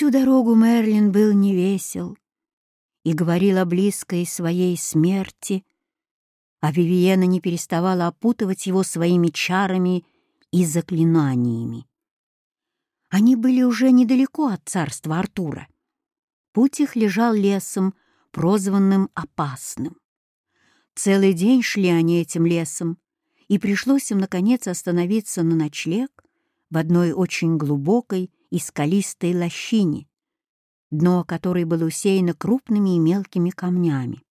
Всю дорогу Мерлин был невесел и говорил о близкой своей смерти, а Вивиена не переставала опутывать его своими чарами и заклинаниями. Они были уже недалеко от царства Артура. Путь их лежал лесом, прозванным опасным. Целый день шли они этим лесом, и пришлось им, наконец, остановиться на ночлег в одной очень глубокой и скалистой лощине, дно которой было усеяно крупными и мелкими камнями.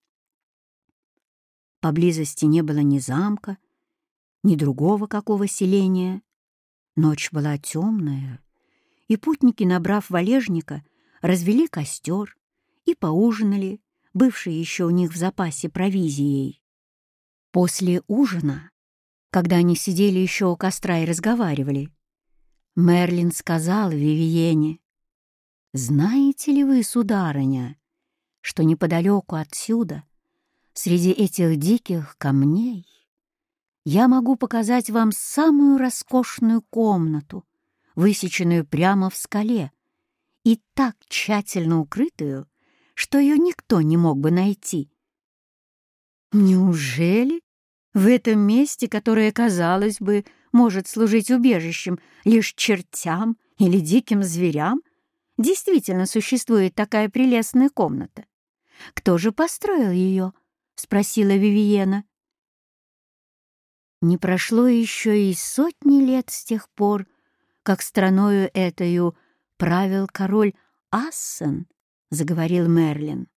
Поблизости не было ни замка, ни другого какого селения. Ночь была темная, и путники, набрав валежника, развели костер и поужинали, бывшие еще у них в запасе провизией. После ужина, когда они сидели еще у костра и разговаривали, Мерлин сказал Вивиене, «Знаете ли вы, сударыня, что неподалеку отсюда, среди этих диких камней, я могу показать вам самую роскошную комнату, высеченную прямо в скале и так тщательно укрытую, что ее никто не мог бы найти. Неужели в этом месте, которое, казалось бы, может служить убежищем лишь чертям или диким зверям, действительно существует такая прелестная комната? Кто же построил ее? — спросила Вивиена. Не прошло еще и сотни лет с тех пор, как страною этою правил король Ассен, — заговорил Мерлин.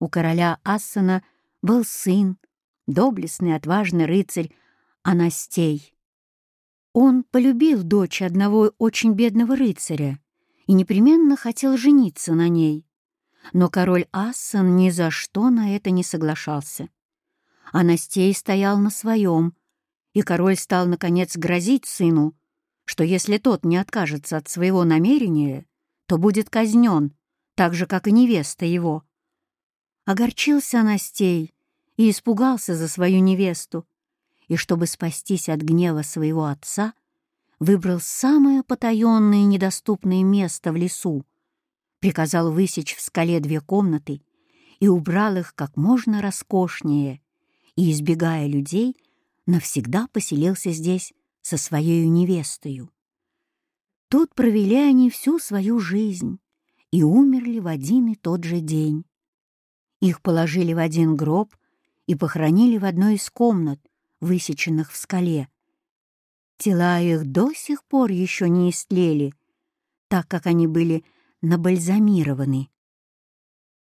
У короля Ассена был сын, доблестный, отважный рыцарь Анастей. Он полюбил дочь одного очень бедного рыцаря и непременно хотел жениться на ней. Но король Ассен ни за что на это не соглашался. Анастей стоял на своем, и король стал, наконец, грозить сыну, что если тот не откажется от своего намерения, то будет казнен, так же, как и невеста его. Огорчился Анастей и испугался за свою невесту, и, чтобы спастись от гнева своего отца, выбрал самое потаенное и недоступное место в лесу, приказал высечь в скале две комнаты и убрал их как можно роскошнее, и, избегая людей, навсегда поселился здесь со своей невестою. Тут провели они всю свою жизнь и умерли в один и тот же день. Их положили в один гроб и похоронили в одной из комнат, высеченных в скале. Тела их до сих пор еще не истлели, так как они были набальзамированы.